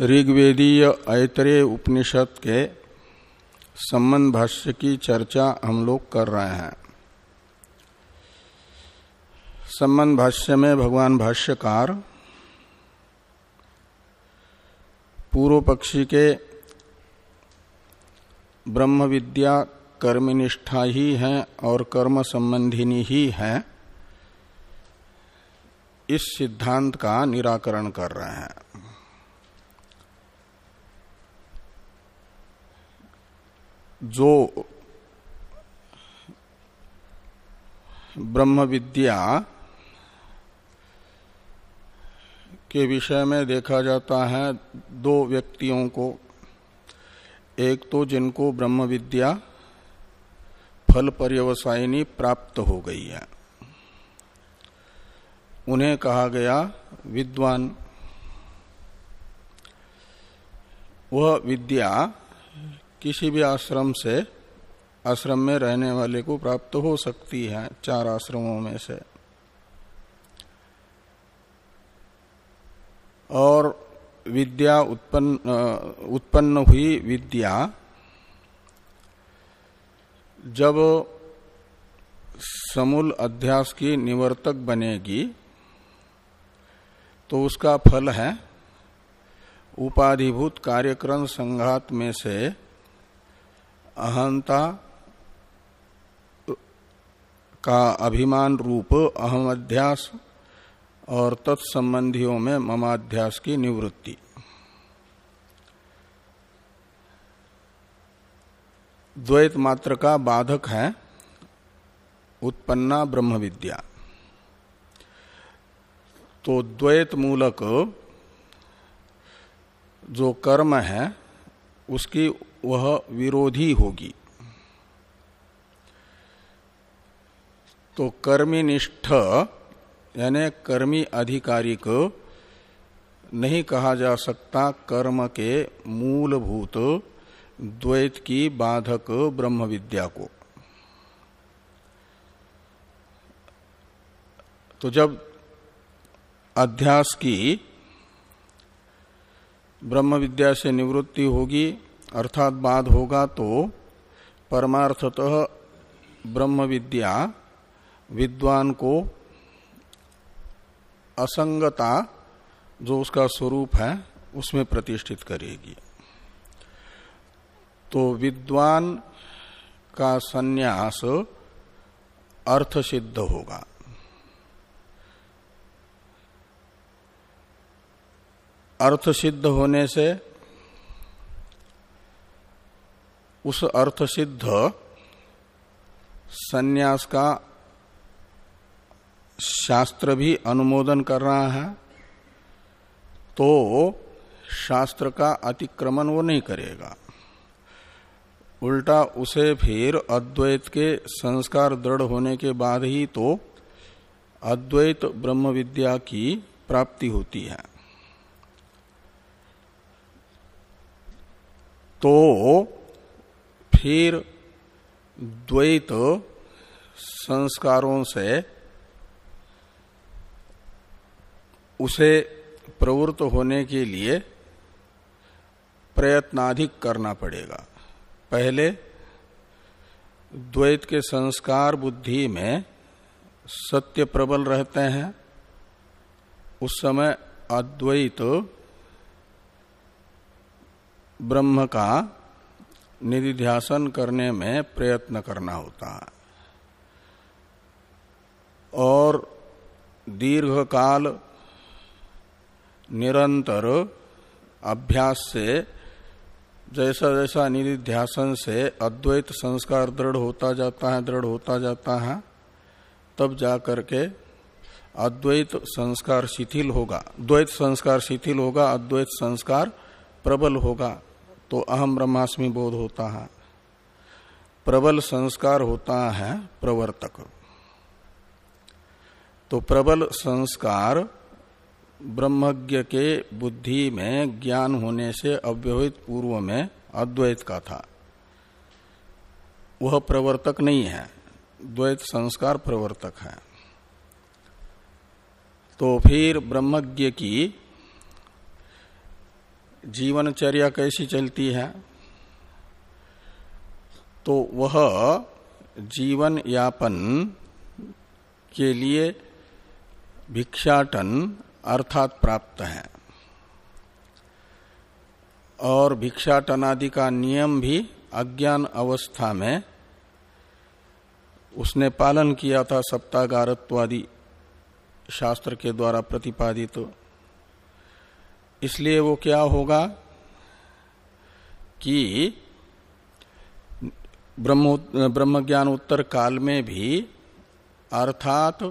ऋग्वेदीय ऐतरेय उपनिषद के संबंध भाष्य की चर्चा हम लोग कर रहे हैं। संबंध भाष्य में भगवान भाष्यकार पूर्व पक्षी के ब्रह्म विद्या कर्मनिष्ठा ही है और कर्म संबंधिनी ही है, इस सिद्धांत का निराकरण कर रहे हैं। जो ब्रह्म विद्या के विषय में देखा जाता है दो व्यक्तियों को। एक तो जिनको ब्रह्म विद्या फल पर्यवसायनी प्राप्त हो गई है। उन्हें कहा गया विद्वान। वह विद्या किसी भी आश्रम से, आश्रम में रहने वाले को प्राप्त हो सकती है चार आश्रमों में से। और विद्या उत्पन्न उत्पन्न हुई विद्या, जब समूल अध्यास की निवर्तक बनेगी तो उसका फल है उपाधिभूत कार्यक्रम संघात में से अहंता का अभिमान रूप अहम अध्यास और तत्संबंधियों में ममाध्यास की निवृत्ति। द्वैत मात्र का बाधक है, उत्पन्ना ब्रह्म विद्या तो द्वैत मूलक जो कर्म है, उसकी वह विरोधी होगी। तो कर्मीनिष्ठ, यानी कर्मी अधिकारी को नहीं कहा जा सकता कर्म के मूलभूत द्वैत की बाधक ब्रह्म विद्या को। तो जब अध्यास की ब्रह्म विद्या से निवृत्ति होगी अर्थात बाद होगा तो परमार्थतः ब्रह्म विद्या विद्वान को असंगता जो उसका स्वरूप है, उसमें प्रतिष्ठित करेगी। तो विद्वान का सन्यास अर्थ सिद्ध होगा। अर्थ सिद्ध होने से उस अर्थ सिद्ध संन्यास का शास्त्र भी अनुमोदन कर रहा है तो शास्त्र का अतिक्रमण वो नहीं करेगा। उल्टा उसे फिर अद्वैत के संस्कार दृढ़ होने के बाद ही तो अद्वैत ब्रह्म विद्या की प्राप्ति होती है। तो फिर द्वैत संस्कारों से उसे प्रवृत्त होने के लिए प्रयत्नाधिक करना पड़ेगा। पहले द्वैत के संस्कार बुद्धि में सत्य प्रबल रहते हैं। उस समय अद्वैत ब्रह्म का निधिध्यासन करने में प्रयत्न करना होता है। और दीर्घ काल निरंतर अभ्यास से जैसा जैसा निधिध्यासन से अद्वैत संस्कार दृढ़ होता जाता है, दृढ़ होता जाता है, तब जा करके अद्वैत संस्कार शिथिल होगा। द्वैत संस्कार शिथिल होगा, अद्वैत संस्कार प्रबल होगा। तो अहम ब्रह्मास्मि बोध होता है। प्रबल संस्कार होता है प्रवर्तक। तो प्रबल संस्कार ब्रह्मज्ञ के बुद्धि में ज्ञान होने से अव्यवहित पूर्व में अद्वैत का था। वह प्रवर्तक नहीं है। द्वैत संस्कार प्रवर्तक है। तो फिर ब्रह्मज्ञ की जीवनचर्या कैसी चलती है? तो वह जीवन यापन के लिए भिक्षाटन अर्थात प्राप्त है। और भिक्षाटन आदि का नियम भी अज्ञान अवस्था में उसने पालन किया था सप्तागारत्वादि शास्त्र के द्वारा प्रतिपादित तो इसलिए वो क्या होगा कि ब्रह्म ब्रह्म ज्ञान उत्तर काल में भी अर्थात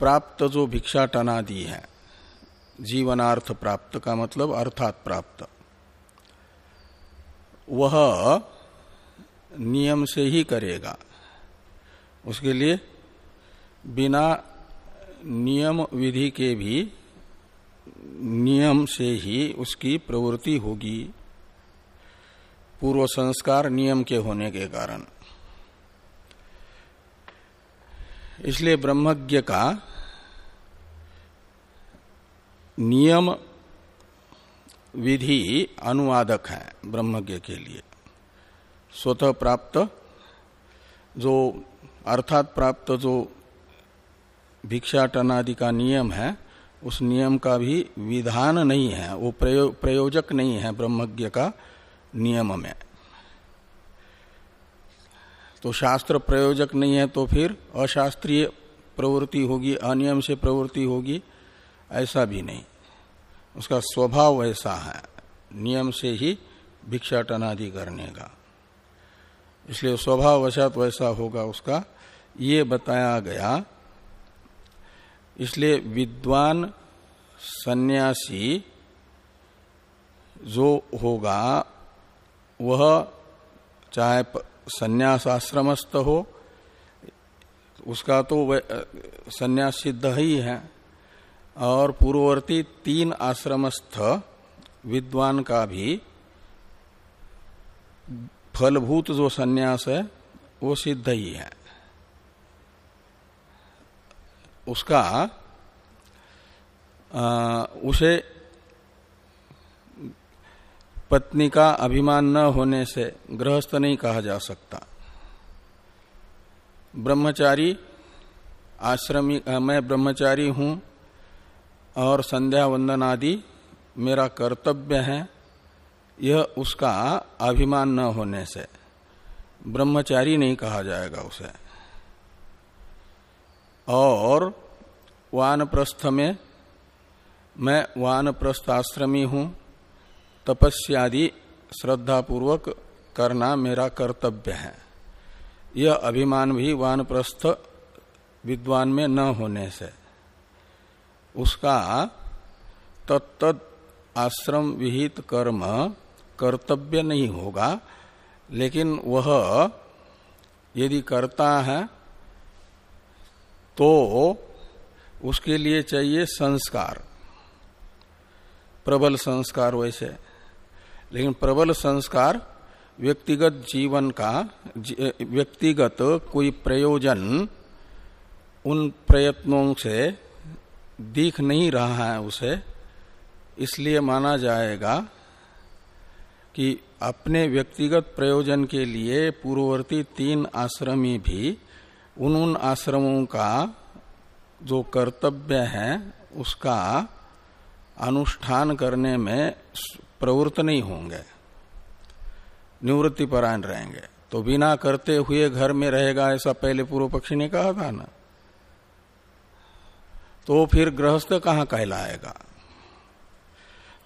प्राप्त जो भिक्षा टनादि है, जीवनार्थ प्राप्त का मतलब अर्थात प्राप्त, वह नियम से ही करेगा। उसके लिए बिना नियम विधि के भी नियम से ही उसकी प्रवृत्ति होगी। पूर्व संस्कार नियम के होने के कारण। इसलिए ब्रह्मज्ञ का नियम विधि अनुवादक है ब्रह्मज्ञ के लिए। स्वतः प्राप्त जो अर्थात प्राप्त जो भिक्षाटनादि का नियम है उस नियम का भी विधान नहीं है वो प्रयो, प्रयोजक नहीं है ब्रह्मज्ञ का नियम में। तो शास्त्र प्रयोजक नहीं है तो फिर अशास्त्रीय प्रवृत्ति होगी अनियम से प्रवृत्ति होगी ऐसा भी नहीं। उसका स्वभाव वैसा है नियम से ही भिक्षाटनादि करने का। इसलिए स्वभाव वशात वैसा होगा उसका। ये बताया गया इसलिए विद्वान सन्यासी जो होगा, वह चाहे संन्यास आश्रमस्थ हो, उसका तो संन्यास सिद्ध ही है। और पूर्ववर्ती तीन आश्रमस्थ विद्वान का भी फलभूत जो सन्यास है, वो सिद्ध ही है। उसका आ, उसे पत्नी का अभिमान न होने से गृहस्थ नहीं कहा जा सकता। ब्रह्मचारी आश्रमी मैं ब्रह्मचारी हूँ और संध्या वंदन आदि मेरा कर्तव्य है यह उसका अभिमान न होने से। ब्रह्मचारी नहीं कहा जाएगा उसे। और वानप्रस्थ में मैं वानप्रस्थ आश्रमी हूँ। तपस्यादि श्रद्धापूर्वक करना मेरा कर्तव्य है। यह अभिमान भी वानप्रस्थ विद्वान में न होने से। उसका तत्त आश्रम विहित कर्म कर्तव्य नहीं होगा, लेकिन वह यदि करता है तो उसके लिए चाहिए संस्कार। प्रबल संस्कार वैसे। लेकिन प्रबल संस्कार व्यक्तिगत जीवन का व्यक्तिगत कोई प्रयोजन उन प्रयत्नों से दिख नहीं रहा है उसे। इसलिए माना जाएगा कि अपने व्यक्तिगत प्रयोजन के लिए पूर्ववर्ती तीन आश्रमी भी उन उन आश्रमों का जो कर्तव्य है, उसका अनुष्ठान करने में प्रवृत्त नहीं होंगे। निवृत्ति परायण रहेंगे। तो बिना करते हुए घर में रहेगा ऐसा पहले पूर्व पक्षी ने कहा था ना। तो फिर गृहस्थ कहाँ कहलाएगा?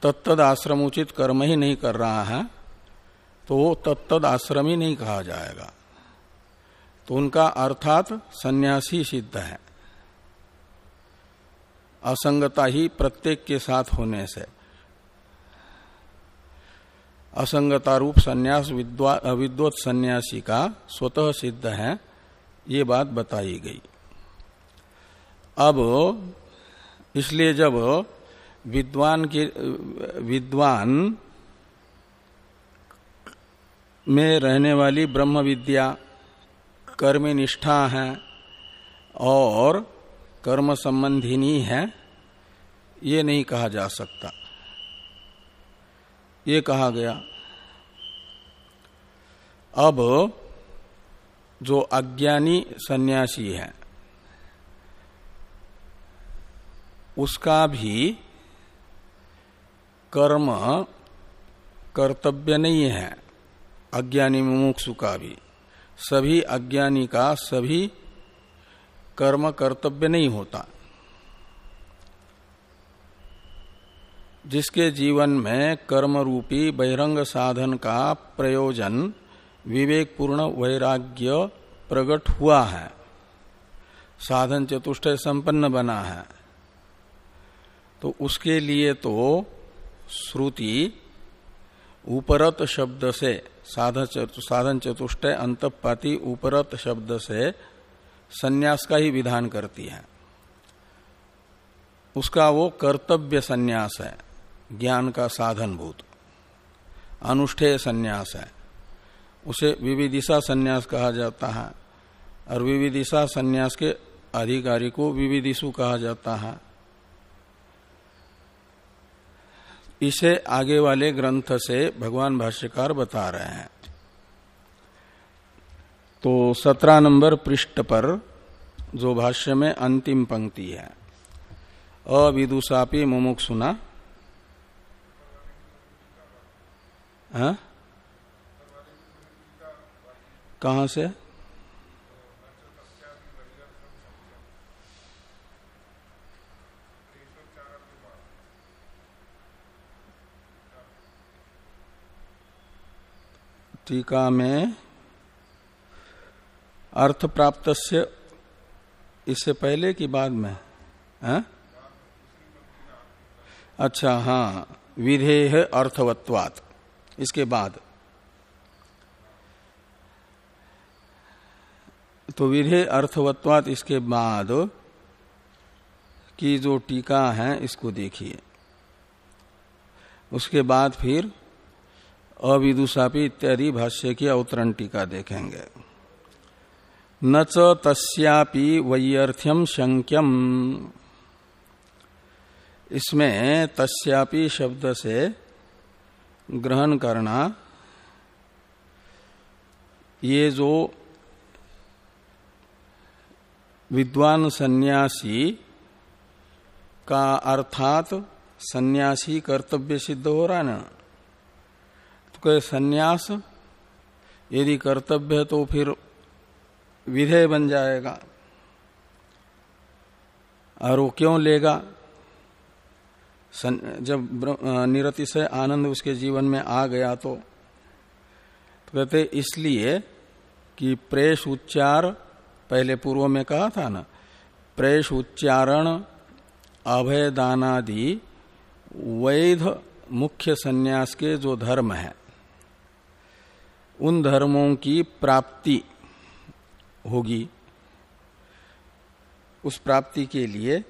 तत्द आश्रम उचित कर्म ही नहीं कर रहा है तो तत्द आश्रम ही नहीं कहा जाएगा। तो उनका अर्थात सन्यासी सिद्ध है। असंगता ही प्रत्येक के साथ होने से। असंगता रूप संन्यास विद्वत सन्यासी का स्वतः सिद्ध है, ये बात बताई गई। अब इसलिए जब विद्वान के, विद्वान में रहने वाली ब्रह्म विद्या कर्म निष्ठा है और कर्म संबंधिनी है, ये नहीं कहा जा सकता। ये कहा गया, अब जो अज्ञानी सन्यासी है, उसका भी कर्म कर्तव्य नहीं है, अज्ञानी मुमुक्षु का भी। सभी अज्ञानी का सभी कर्म कर्तव्य नहीं होता। जिसके जीवन में कर्म रूपी बहिरंग साधन का प्रयोजन विवेकपूर्ण वैराग्य प्रकट हुआ है। साधन चतुष्ट संपन्न बना है। तो उसके लिए तो श्रुति उपरत शब्द से साधन चतुष्ट अंतपाती उपरत शब्द से सन्यास का ही विधान करती है। उसका वो कर्तव्य सन्यास है, ज्ञान का साधन भूत अनुष्ठेय सन्यास है। उसे विविदिशा सन्यास कहा जाता है, और विविदिशा सन्यास के अधिकारी को विविदिशु कहा जाता है। इसे आगे वाले ग्रंथ से भगवान भाष्यकार बता रहे हैं। तो सत्रह नंबर पृष्ठ पर जो भाष्य में अंतिम पंक्ति है। अविदुषापी मुमुख सुना हाँ? कहा से? टीका में अर्थ प्राप्त से इससे पहले की बाद में, है? अच्छा हाँ विधेय अर्थवत्वात इसके बाद तो विधेय अर्थवत्वात इसके बाद की जो टीका है, इसको देखिए उसके बाद फिर अविदुषापी इत्यादि भाष्य की अवतरण टीका देखेंगे। न च तस्यापि वैयर्थ्यम शंक्यम इसमें तस्यापि शब्द से ग्रहण करना, ये जो विद्वान सन्यासी का अर्थात सन्यासी कर्तव्य सिद्ध हो रहा है ना तो सन्यास यदि कर्तव्य है तो फिर विधेय बन जाएगा। और वो क्यों लेगा? जब निरति से आनंद उसके जीवन में आ गया तो, तो कहते इसलिए कि प्रेश उच्चार पहले पूर्व में कहा था ना प्रेश उच्चारण अभयदानादि वैध मुख्य सन्यास के जो धर्म है। उन धर्मों की प्राप्ति होगी। उस प्राप्ति के लिए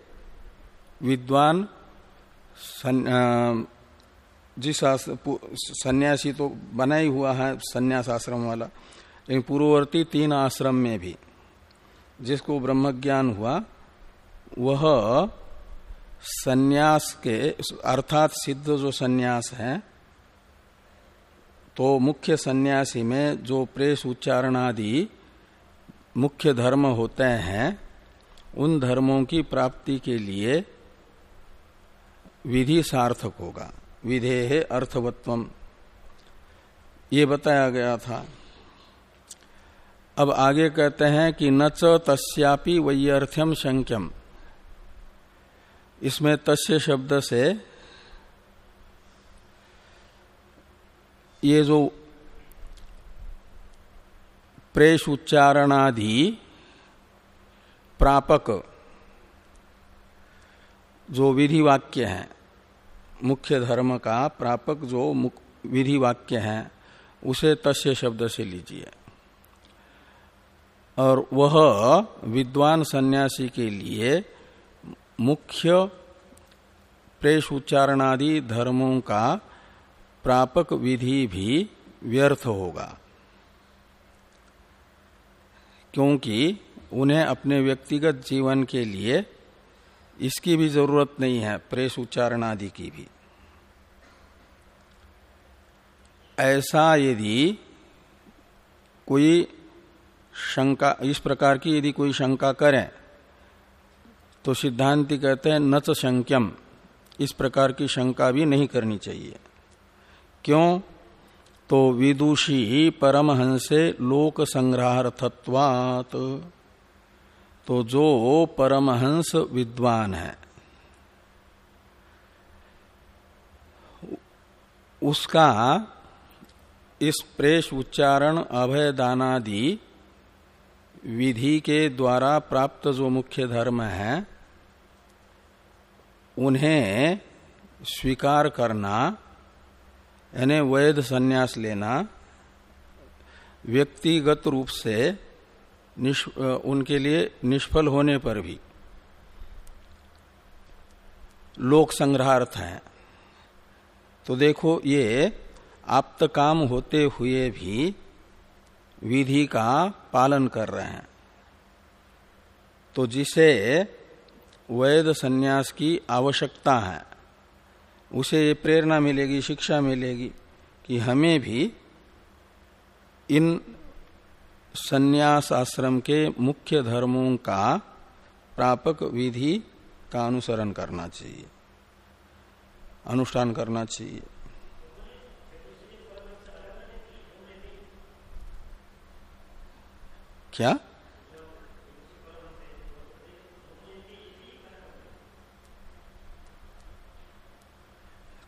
विद्वान जिस सन्यासी तो बना ही हुआ है सन्यास आश्रम वाला, लेकिन पूर्ववर्ती तीन आश्रम में भी जिसको ब्रह्म ज्ञान हुआ, वह सन्यास के, अर्थात सिद्ध जो सन्यास है तो मुख्य सन्यासी में जो प्रेस उच्चारण आदि मुख्य धर्म होते हैं, उन धर्मों की प्राप्ति के लिए विधि सार्थक होगा। विधेय अर्थवत्वम ये बताया गया था। अब आगे कहते हैं कि न च तस्यापि वैयर्थ्यम शंक्यम। इसमें तस्य शब्द से ये जो प्रेश उच्चारणादि प्रापक जो विधि वाक्य है, मुख्य धर्म का प्रापक जो विधि वाक्य है, उसे तस्य शब्द से लीजिए। और वह विद्वान सन्यासी के लिए मुख्य प्रेश उच्चारणादि धर्मों का प्रापक विधि भी व्यर्थ होगा। क्योंकि उन्हें अपने व्यक्तिगत जीवन के लिए इसकी भी ज़रूरत नहीं है, प्रेस उच्चारण आदि की भी। ऐसा यदि कोई शंका, इस प्रकार की यदि कोई शंका करें तो सिद्धांति कहते हैं, नच शंक्यम। इस प्रकार की शंका भी नहीं करनी चाहिए। क्यों? तो विदुषी परमहंसे लोक संग्रहार्थत्वात तो जो परमहंस विद्वान है, उसका इस प्रेश उच्चारण अभय दानादि विधि के द्वारा प्राप्त जो मुख्य धर्म है, उन्हें स्वीकार करना यानी वैध संन्यास लेना, व्यक्तिगत रूप से उनके लिए निष्फल होने पर भी लोक संग्रहार्थ है। तो देखो ये आप्त काम होते हुए भी विधि का पालन कर रहे हैं। तो जिसे वैध संन्यास की आवश्यकता है। उसे ये प्रेरणा मिलेगी, शिक्षा मिलेगी कि हमें भी इन संन्यास आश्रम के मुख्य धर्मों का प्रापक विधि का अनुसरण करना चाहिए, अनुष्ठान करना चाहिए। क्या?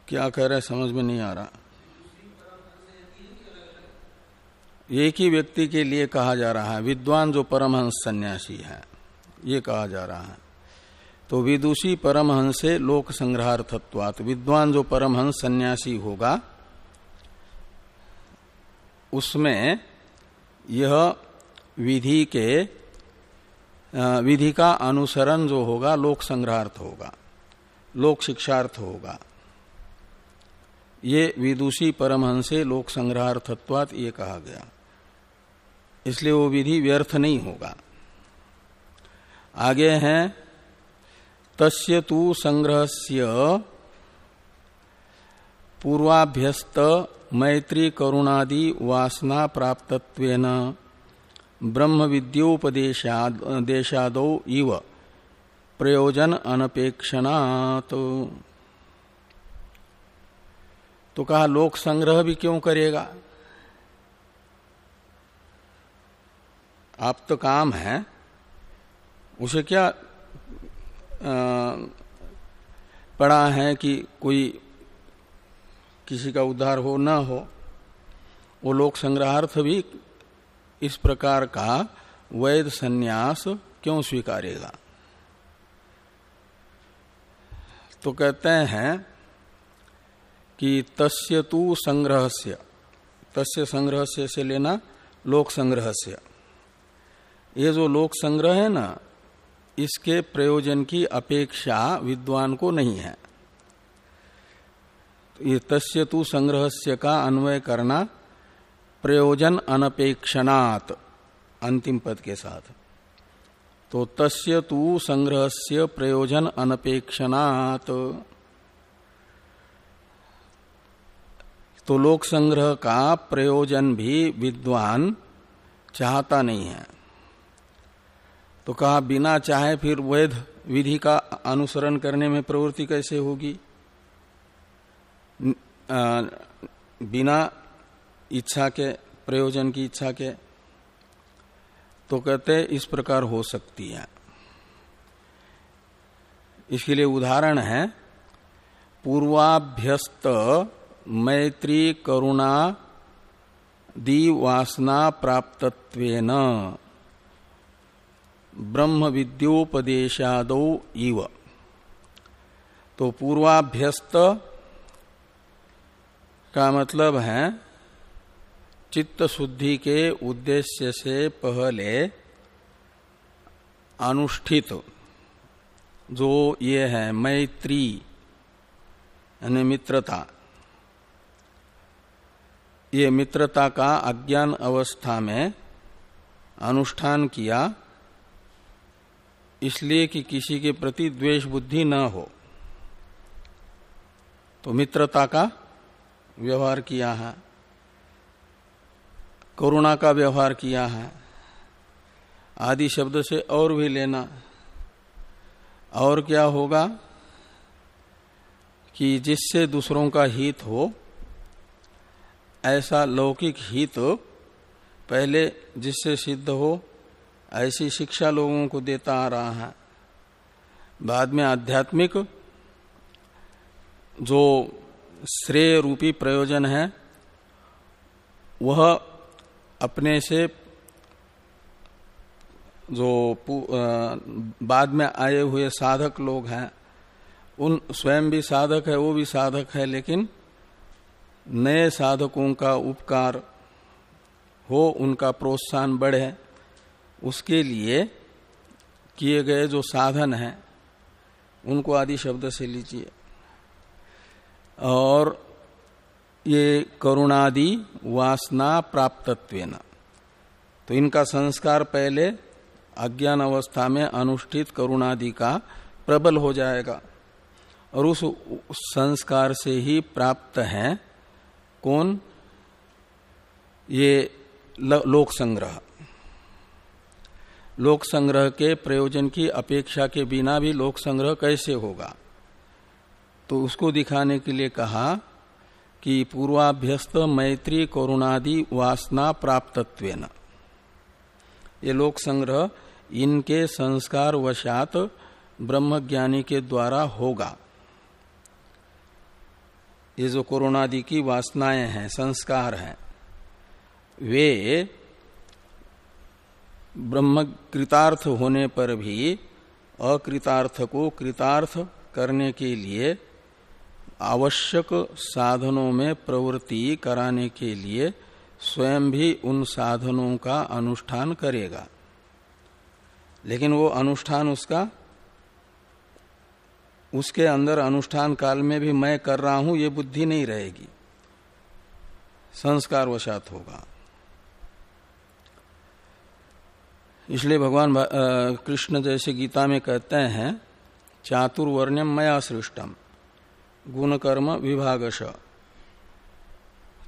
क्या कह रहे समझ में नहीं आ रहा। एक ही व्यक्ति के लिए कहा जा रहा है, विद्वान जो परमहंस सन्यासी है, ये कहा जा रहा है। तो विदुषी परमहंस से लोक संग्रहार्थत्वात विद्वान जो परमहंस सन्यासी होगा, उसमें यह विधि के विधि का अनुसरण जो होगा लोक संग्रहार्थ होगा, लोक शिक्षार्थ होगा। ये विदुषी परमहंसे लोक संग्रहार्थत्वात ये कहा गया। इसलिए वो विधि व्यर्थ नहीं होगा। आगे हैं, तस्य तु संग्रहस्य पूर्वाभ्यस्त मैत्री करुणादि वासना प्राप्तत्वेन ब्रह्म विद्योपदेशाद इव प्रयोजन अनपेक्षणात्। तो कहा, लोक संग्रह भी क्यों करेगा? आप तो काम है। उसे क्या पड़ा है कि कोई किसी का उद्धार हो न हो? वो लोक संग्रहार्थ भी इस प्रकार का वैध संन्यास क्यों स्वीकारेगा? तो कहते हैं कि तस्य तु संग्रहस्य। तस्य संग्रहस्य से लेना लोक संग्रहस्य। ये जो लोक संग्रह है ना, इसके प्रयोजन की अपेक्षा विद्वान को नहीं है। ये तस्य तु संग्रहस्य का अन्वय करना प्रयोजन अनपेक्षणात अंतिम पद के साथ। तो तस्य तु संग्रहस्य प्रयोजन अनपेक्षणात। तो लोक संग्रह का प्रयोजन भी विद्वान चाहता नहीं है। तो कहा, बिना चाहे फिर वैध विधि का अनुसरण करने में प्रवृत्ति कैसे होगी? बिना इच्छा के, प्रयोजन की इच्छा के तो कहते इस प्रकार हो सकती है। इसके लिए उदाहरण है, पूर्वाभ्यस्त मैत्री करुणा दी वासना प्राप्तत्वेन। ब्रह्म विद्योपदेशादो इव। तो पूर्वाभ्यस्त का मतलब है चित्त शुद्धि के उद्देश्य से पहले अनुष्ठित जो ये है मैत्री, यानी मित्रता। ये मित्रता का अज्ञान अवस्था में अनुष्ठान किया, इसलिए कि किसी के प्रति द्वेष बुद्धि न हो। तो मित्रता का व्यवहार किया है, करुणा का व्यवहार किया है, आदि शब्द से और भी लेना। और क्या होगा कि जिससे दूसरों का हित हो ऐसा लौकिक हित तो पहले जिससे सिद्ध हो, ऐसी शिक्षा लोगों को देता आ रहा है। बाद में आध्यात्मिक जो श्रेय रूपी प्रयोजन है, वह अपने से जो बाद में आए हुए साधक लोग हैं, उन स्वयं भी साधक है, वो भी साधक है, लेकिन नए साधकों का उपकार हो, उनका प्रोत्साहन बढ़े, उसके लिए किए गए जो साधन हैं, उनको आदि शब्द से लीजिए। और ये करुणादि वासना प्राप्तत्व तो इनका संस्कार पहले अज्ञान अवस्था में अनुष्ठित करुणादि का प्रबल हो जाएगा। और उस संस्कार से ही प्राप्त है कौन? ये लोक संग्रह। लोक संग्रह के प्रयोजन की अपेक्षा के बिना भी लोक संग्रह कैसे होगा? तो उसको दिखाने के लिए कहा कि पूर्वाभ्यस्त मैत्री करुणादि वासना प्राप्तत्व ये लोक संग्रह इनके संस्कार वशात ब्रह्मज्ञानी के द्वारा होगा। ये जो कोरोनादि की वासनाएँ हैं, संस्कार हैं, वे ब्रह्म कृतार्थ होने पर भी अकृतार्थ को कृतार्थ करने के लिए, आवश्यक साधनों में प्रवृत्ति कराने के लिए स्वयं भी उन साधनों का अनुष्ठान करेगा। लेकिन वो अनुष्ठान उसका उसके अंदर अनुष्ठान काल में भी मैं कर रहा हूँ, ये बुद्धि नहीं रहेगी। संस्कार वशात होगा। इसलिए भगवान कृष्ण जैसे गीता में कहते हैं चातुर्वर्ण्यम मया सृष्टम गुण कर्म विभागश,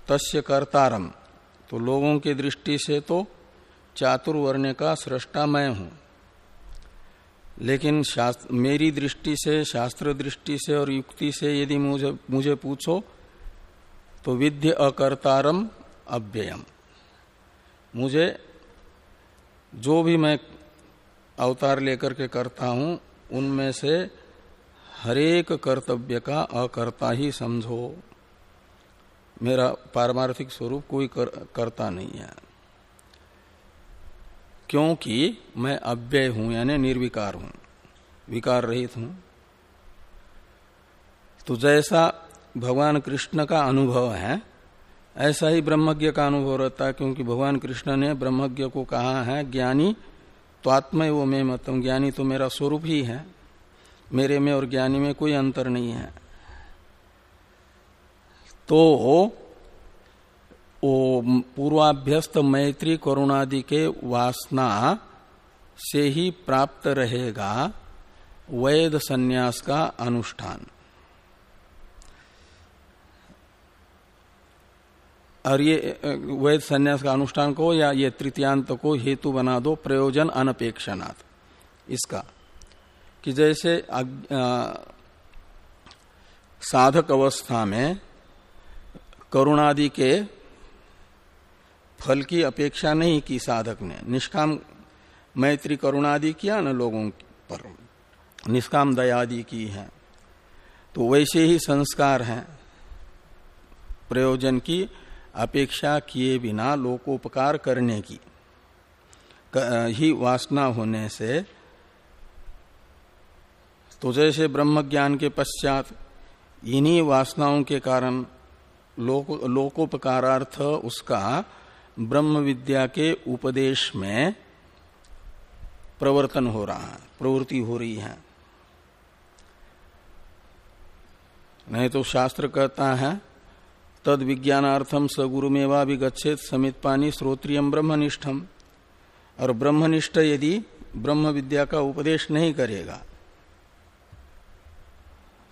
तस्य कर्तारम तो लोगों की दृष्टि से तो चातुर्वर्ण्य का सृष्टा मैं हूँ। लेकिन शास्त्र मेरी दृष्टि से शास्त्र दृष्टि से और युक्ति से यदि मुझे मुझे पूछो तो विद्य अकर्तारम अव्ययम। मुझे जो भी मैं अवतार लेकर के करता हूँ उनमें से हरेक कर्तव्य का अकर्ता ही समझो। मेरा पारमार्थिक स्वरूप कोई कर, करता नहीं है। क्योंकि मैं अव्यय हूँ, यानी निर्विकार हूँ, विकार रहित हूँ। तो जैसा भगवान कृष्ण का अनुभव है, ऐसा ही ब्रह्मज्ञ का अनुभव रहता है, क्योंकि भगवान कृष्ण ने ब्रह्मज्ञ को कहा है, ज्ञानी तो आत्मा वो मैं मतम ज्ञानी तो मेरा स्वरूप ही है। मेरे में और ज्ञानी में कोई अंतर नहीं है। तो पूर्वाभ्यस्त मैत्री करुणादि के वासना से ही प्राप्त रहेगा वैद संन्यास का अनुष्ठान। और ये वैद संन्यास का अनुष्ठान को या ये तृतीयांत को हेतु बना दो प्रयोजन अनपेक्षणात्। इसका कि जैसे साधक अवस्था में करुणादि के फल की अपेक्षा नहीं की साधक ने। निष्काम मैत्री करुणादि किया न लोगों पर। निष्काम दयादि की है। तो वैसे ही संस्कार हैं। प्रयोजन की अपेक्षा किए बिना लोकोपकार करने की। ही वासना होने से तो जैसे ब्रह्म ज्ञान के पश्चात इन्हीं वासनाओं के कारण लोक, लोकोपकारार्थ उसका ब्रह्म विद्या के उपदेश में प्रवर्तन हो रहा है, प्रवृत्ति हो रही है। नहीं तो शास्त्र कहता है, तद विज्ञानार्थम स गुरुमेवा भी गच्छेत समित पानी श्रोत्रियम ब्रह्मनिष्ठम। और ब्रह्मनिष्ठ यदि ब्रह्म विद्या का उपदेश नहीं करेगा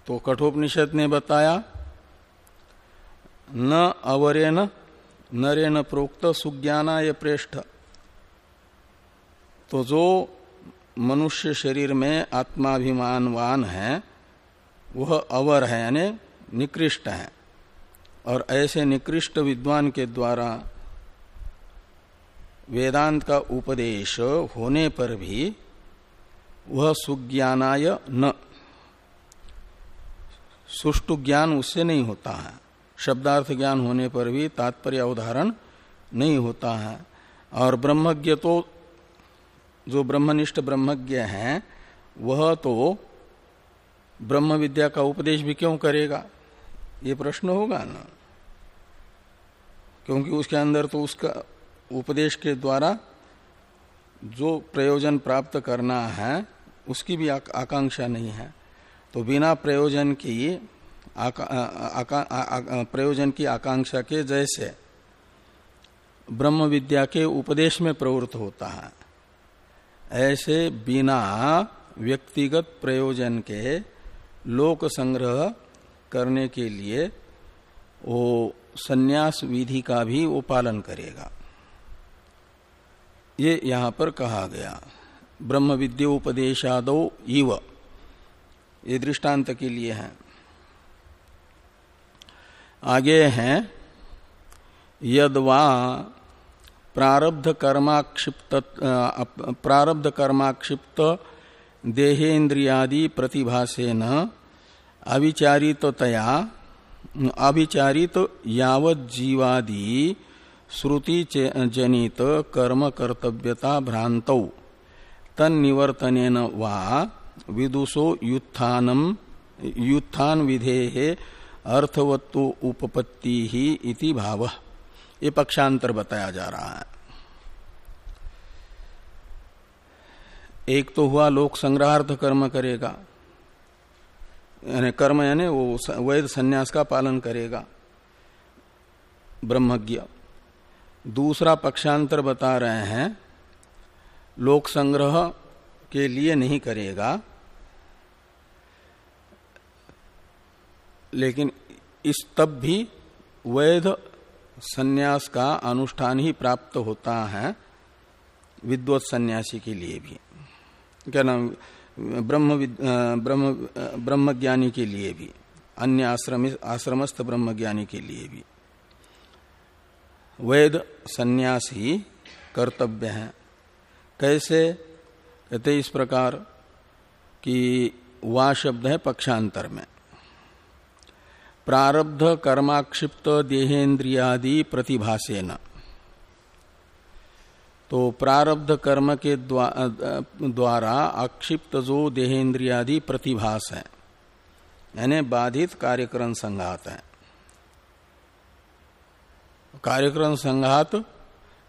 तो कठोपनिषद ने बताया, न अवरेन नरेण प्रोक्त सुज्ञाना ये प्रेष्ठ। तो जो मनुष्य शरीर में आत्माभिमानवान है, वह अवर है, यानी निकृष्ट है। और ऐसे निकृष्ट विद्वान के द्वारा वेदांत का उपदेश होने पर भी वह सुज्ञानाय न। सुष्टु ज्ञान उससे नहीं होता है। शब्दार्थ ज्ञान होने पर भी तात्पर्य अवधारण नहीं होता है। और ब्रह्मज्ञ तो जो ब्रह्मनिष्ठ ब्रह्मज्ञ है, वह तो ब्रह्म विद्या का उपदेश भी क्यों करेगा? ये प्रश्न होगा ना? क्योंकि उसके अंदर तो उसका उपदेश के द्वारा जो प्रयोजन प्राप्त करना है, उसकी भी आकांक्षा नहीं है। तो बिना प्रयोजन की प्रयोजन की आकांक्षा के जैसे ब्रह्म विद्या के उपदेश में प्रवृत्त होता है। ऐसे बिना व्यक्तिगत प्रयोजन के लोक संग्रह करने के लिए वो संन्यास विधि का भी वो पालन करेगा। ये यहाँ पर कहा गया ब्रह्म विद्योपदेशादो इव। ये दृष्टांत के लिए है। आगे हैं, यदवा प्रारब्ध कर्माक्षिप्त प्रारब्ध कर्माक्षिप्त देहेन्द्रियादि प्रतिभासे न अविचारितया अविचारित यावत जीवादि श्रुति जनित कर्म कर्तव्यता भ्रांत तन्निवर्तन वा विदुषो युत्थानम युत्थान विधे अर्थवत्व उपपत्ति ही इति भाव। ये पक्षांतर बताया जा रहा है। एक तो हुआ लोक संग्रहार्थ कर्म करेगा। यानी कर्म यानी वो वैध संन्यास का पालन करेगा। ब्रह्मज्ञ। दूसरा पक्षांतर बता रहे हैं, लोक संग्रह के लिए नहीं करेगा। लेकिन इस तब भी वैध सन्यास का अनुष्ठान ही प्राप्त होता है विद्वत सन्यासी के लिए भी। क्या नाम? ब्रह्म ब्रह्म ब्रह्मज्ञानी के लिए भी, अन्य आश्रम, आश्रमस्थ ब्रह्मज्ञानी के लिए भी। वैद सन्यास ही कर्तव्य है। कैसे? कहते इस प्रकार कि वा शब्द है पक्षांतर में। प्रारब्ध कर्माक्षिप्त देहेन्द्रियादि प्रतिभासेन। तो प्रारब्ध कर्म के द्वारा आक्षिप्त जो देहेन्द्रियादि प्रतिभास है, यानी बाधित कार्यक्रम संघात है। कार्यक्रम संघात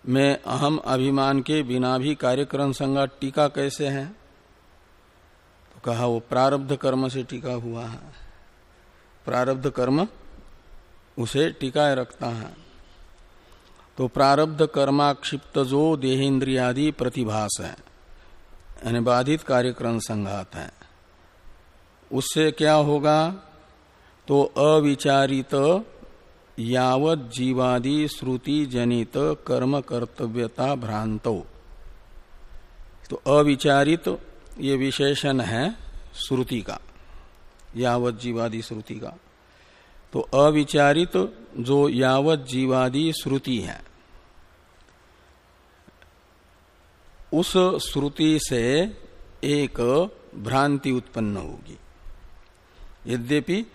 में अहम अभिमान के बिना भी कार्यक्रम संघात टीका कैसे है? तो कहा वो प्रारब्ध कर्म से टीका हुआ है। प्रारब्ध कर्म, उसे टीकाए रखता है। तो प्रारब्ध कर्माक्षिप्त जो देहेन्द्रियादि प्रतिभास है, यानी बाधित कार्यक्रम संघात है। उससे क्या होगा? तो अविचारित यावत जीवादि श्रुति जनित कर्म कर्तव्यता भ्रांतो। तो अविचारित ये विशेषण है श्रुति का। यावत जीवादि श्रुति का। तो अविचारित जो यावत जीवादि श्रुति है, उस श्रुति से एक भ्रांति उत्पन्न होगी। यद्यपि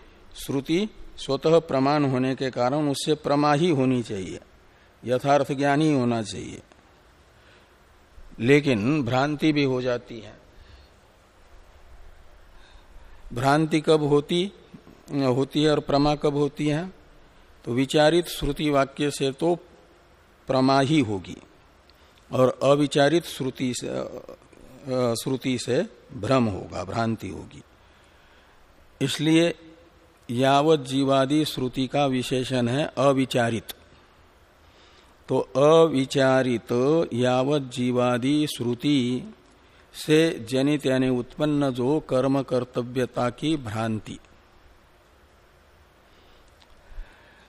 श्रुति स्वतः प्रमाण होने के कारण उससे प्रमा ही होनी चाहिए, यथार्थ ज्ञान ही होना चाहिए। लेकिन भ्रांति भी हो जाती है। भ्रांति कब होती होती है और प्रमा कब होती है? तो विचारित श्रुति वाक्य से तो प्रमा ही होगी और अविचारित श्रुति से श्रुति से भ्रम होगा, भ्रांति होगी। इसलिए यावत जीवादि श्रुति का विशेषण है अविचारित। तो अविचारित यावत जीवादि श्रुति से जनित यानी उत्पन्न जो कर्म कर्तव्यता की भ्रांति।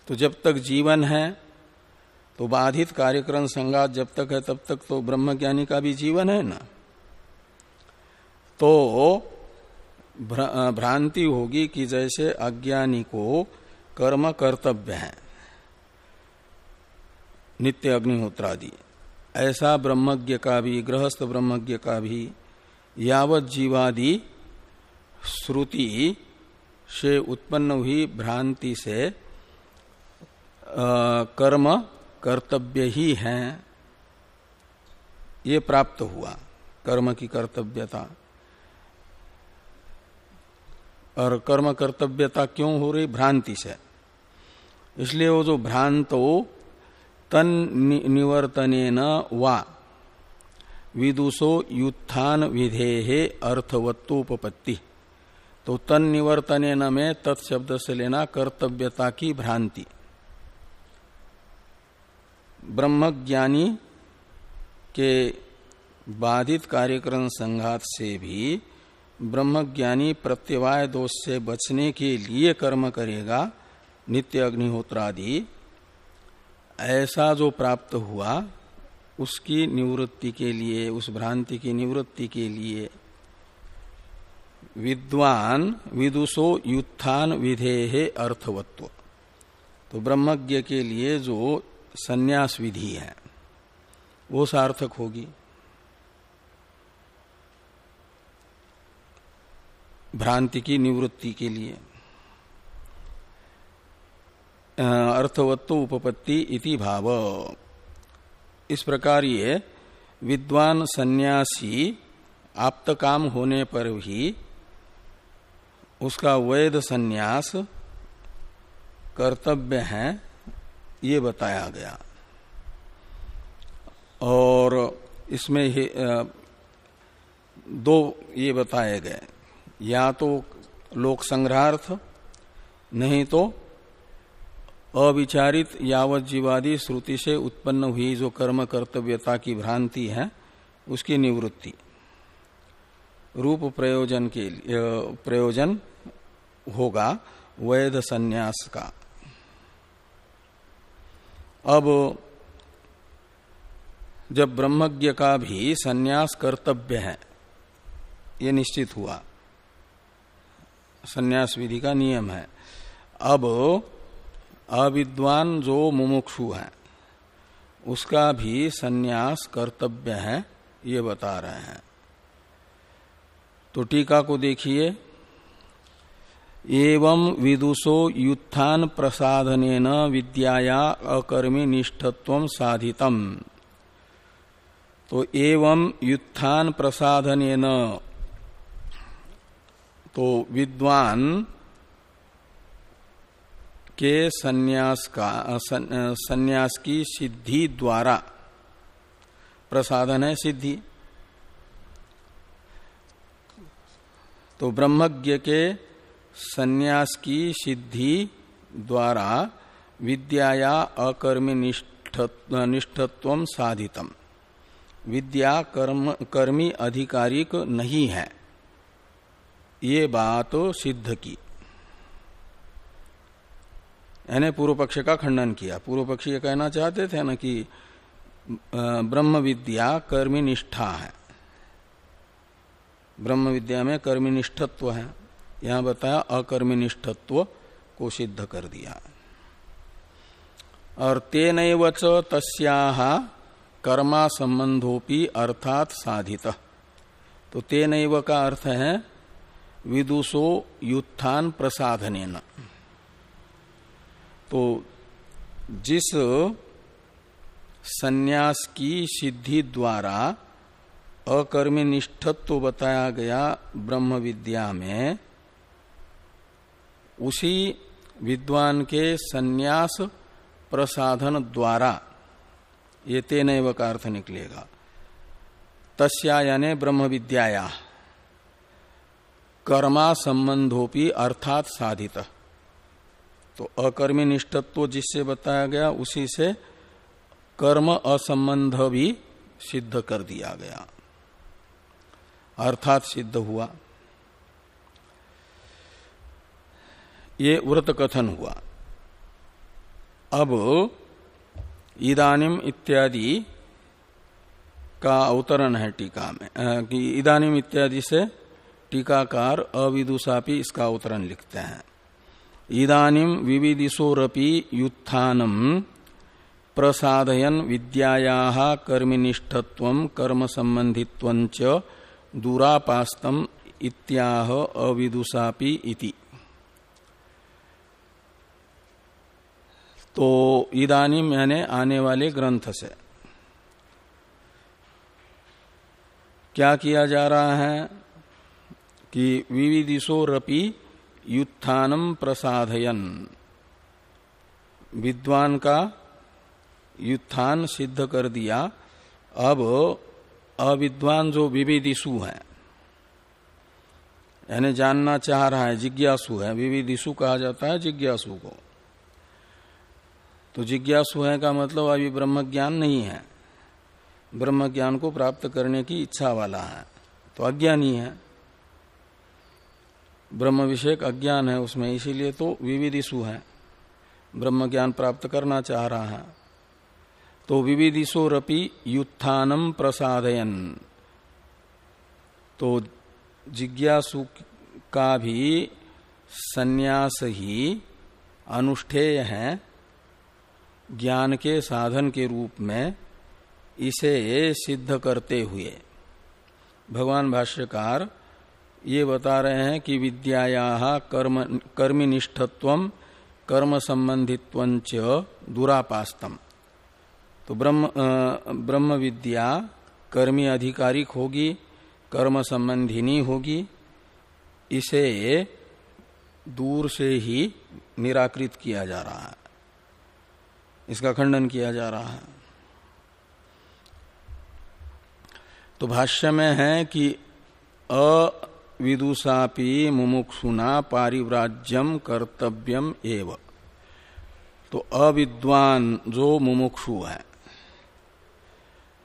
तो जब तक जीवन है तो बाधित कार्यक्रम संगात जब तक है, तब तक तो ब्रह्मज्ञानी का भी जीवन है ना। तो भ्रांति होगी कि जैसे अज्ञानी को कर्म कर्तव्य है। नित्य अग्निहोत्रादि। ऐसा ब्रह्मज्ञ का भी गृहस्थ ब्रह्मज्ञ का भी यावत जीवादि श्रुति से उत्पन्न हुई भ्रांति से आ, कर्म कर्तव्य ही है। ये प्राप्त हुआ कर्म की कर्तव्यता। और कर्म कर्तव्यता क्यों हो रही? भ्रांति से। इसलिए वो जो भ्रांतो तन निवर्तन वा। विदुषो युत्थान विधेहे अर्थवत्तोपत्ति तो तन निवर्तन में तत्शब्द से लेना कर्तव्यता की भ्रांति। ब्रह्मज्ञानी के बाधित कार्यक्रम संघात से भी ब्रह्मज्ञानी प्रत्यवाय दोष से बचने के लिए कर्म करेगा, नित्य अग्निहोत्रादि ऐसा जो प्राप्त हुआ, उसकी निवृत्ति के लिए, उस भ्रांति की निवृत्ति के लिए, विद्वान विदुषो युत्थान विधेय अर्थवत्व। तो ब्रह्मज्ञ के लिए जो संन्यास विधि है, वो सार्थक होगी। भ्रांति की निवृत्ति के लिए। अर्थवत्व उपपत्ति इति भाव। इस प्रकार ये विद्वान सन्यासी आप्त काम होने पर भी उसका वैध सन्यास कर्तव्य है, ये बताया गया। और इसमें दो ये बताए गए। या तो लोक संग्रहार्थ, नहीं तो अविचारित यावत जीवादि श्रुति से उत्पन्न हुई जो कर्म कर्तव्यता की भ्रांति है, उसकी निवृत्ति। रूप प्रयोजन के प्रयोजन होगा, वैध संन्यास का। अब जब ब्रह्मज्ञ का भी संन्यास कर्तव्य है, ये निश्चित हुआ। संन्यास विधि का नियम है। अब अविद्वान जो मुमुक्षु है, उसका भी संन्यास कर्तव्य है, ये बता रहे हैं। तो टीका को देखिए। एवं विदुषो युत्थान प्रसाधन विद्याया अकर्मी निष्ठत्व साधितम। तो एवं युत्थान प्रसाधन तो विद्वान के सन्यास का सन्यास की सिद्धि द्वारा प्रसाधन है सिद्धि। तो ब्रह्मज्ञ के सन्यास की सिद्धि द्वारा विद्याया अकर्मी निष्ठत्व साधितम। विद्या कर्म, कर्मी अधिकारिक नहीं है। ये बात सिद्ध की। यानी पूर्व पक्ष का खंडन किया। पूर्व पक्षी ये कहना चाहते थे ना कि ब्रह्म विद्या कर्मी निष्ठा है। ब्रह्म विद्या में कर्मिनिष्ठत्व है। यहाँ बताया अकर्मिनिष्ठत्व को सिद्ध कर दिया। और तेन तस्या कर्मा संबंधोपि अर्थात साधित। तो तेन का अर्थ है, विदुषो युत्थान प्रसाधन तो जिस सन्यास की सिद्धि द्वारा अकर्मी निष्ठत्व बताया गया ब्रह्म विद्या में, उसी विद्वान के सन्यास प्रसाधन द्वारा ये तेन का अर्थ निकलेगा। तस्या यानी ब्रह्म विद्याया। कर्मा संबंधोपी अर्थात साधित। तो अकर्मी निष्ठत्व जिससे बताया गया, उसी से कर्म असंबंध भी सिद्ध कर दिया गया। अर्थात सिद्ध हुआ। ये व्रत कथन हुआ। अब इदानिम इत्यादि का अवतरण है टीका में। कि इदानिम इत्यादि से टीकाकार अविदुषापी इसका अवतरण लिखते हैं। इदानिम विविदिशोरपि युत्थानम प्रसादयन विद्याया कर्मिनिष्ठत्व कर्म संबंधित्व दूरापास्तम इत्याह अविदुषापि इति। तो इदानीम यानी आने वाले ग्रंथ से। क्या किया जा रहा है कि विविदिशो रपि युत्थानम प्रसाधयन। विद्वान का युत्थान सिद्ध कर दिया। अब अविद्वान जो विविदिशु है, यानी जानना चाह रहा है, जिज्ञासु है विविदिशु कहा जाता है, जिज्ञासु को। तो जिज्ञासु है का मतलब अभी ब्रह्म ज्ञान नहीं है। ब्रह्म ज्ञान को प्राप्त करने की इच्छा वाला है। तो अज्ञानी है। ब्रह्म विषयक अज्ञान है उसमें, इसीलिए तो विविदिशु है। ब्रह्म ज्ञान प्राप्त करना चाह रहा है। तो विविदिशोरपि युत्थानम प्रसादयन। तो जिज्ञासु का भी संन्यास ही अनुष्ठेय है ज्ञान के साधन के रूप में इसे सिद्ध करते हुए। भगवान भाष्यकार ये बता रहे हैं कि विद्याया कर्म, कर्मिनिष्ठत्व कर्म संबंधित्व दुरापास्तम। तो ब्रह्म ब्रह्म विद्या कर्मी अधिकारिक होगी कर्म संबंधिनी होगी, इसे दूर से ही निराकृत किया जा रहा है। इसका खंडन किया जा रहा है। तो भाष्य में है कि अविदुषापि मुमुक्षुना पारिव्राज्यम कर्तव्यम एव। तो अविद्वान जो मुमुक्षु है,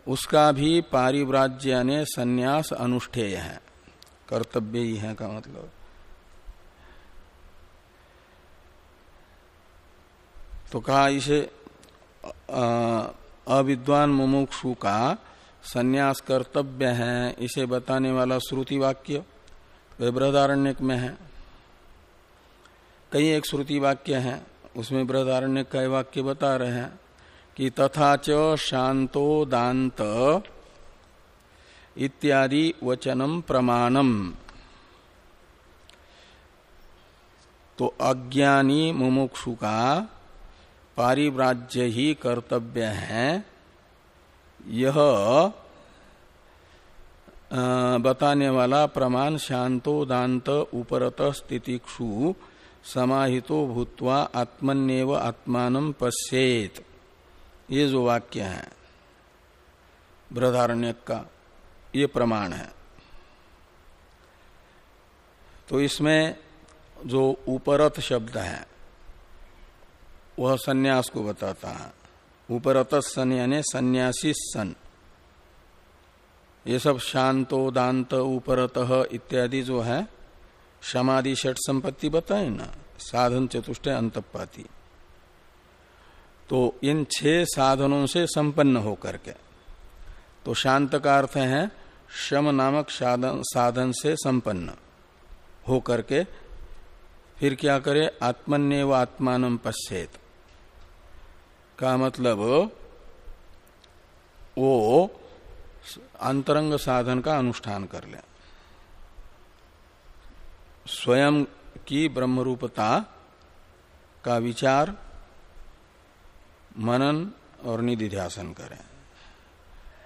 उसका भी पारिव्राज्य ने संन्यास अनुष्ठेय है। कर्तव्य ही है का मतलब? तो कहा इसे अविद्वान मुमुक्षु का संन्यास कर्तव्य है, इसे बताने वाला श्रुति वाक्य? बृहदारण्यक में है। कई एक श्रुति वाक्य है, उसमें बृहदारण्य का वाक्य बता रहे हैं कि तथा च शांतो दांत इत्यादि वचनम प्रमाणम। तो अज्ञानी मुमुक्षु का पारिव्राज्य ही कर्तव्य है। यह बताने वाला प्रमाण शांतो दांत उपरत स्थितिक्षु समाहितो भूतवा आत्मन्यव आत्मान पश्येत। ये जो वाक्य है बृहदारण्य का, ये प्रमाण है। तो इसमें जो उपरत शब्द है, वह सन्यास को बताता है। उपरत सन यानी सन्यासी सन। ये सब शांतो दांत उपरत इत्यादि जो है, समाधि षट संपत्ति बताए ना, साधन चतुष्ट अंतपाती। तो इन छह साधनों से संपन्न होकर के तो शांत का अर्थ है, शम नामक साधन साधन से संपन्न हो करके फिर क्या करे आत्मन्य व आत्मान पश्चेत का मतलब वो अंतरंग साधन का अनुष्ठान कर ले। स्वयं की ब्रह्मरूपता का विचार, मनन और निधि ध्यासन करें।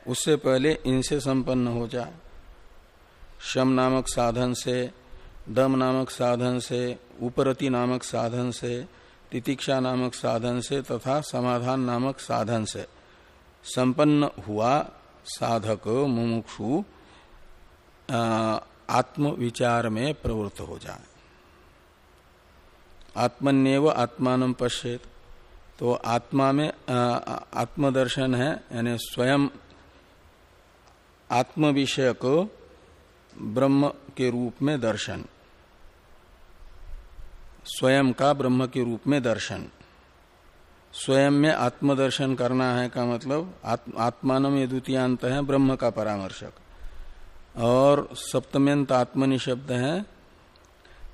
उससे पहले इनसे संपन्न हो जाए शम नामक साधन से, दम नामक साधन से, उपरति नामक साधन से, तितिक्षा नामक साधन से तथा समाधान नामक साधन से संपन्न हुआ साधक मुमुक्षु आत्म विचार में प्रवृत्त हो जाए आत्मन्यव आत्मान पश्चेत तो आत्मा में आत्मदर्शन है, यानी स्वयं आत्म विषय को ब्रह्म के रूप में दर्शन। स्वयं का ब्रह्म के रूप में दर्शन। स्वयं में आत्मदर्शन करना है का मतलब? आत्म, आत्मान में द्वितीयांत है ब्रह्म का परामर्शक। और सप्तम्यंत आत्मनि शब्द है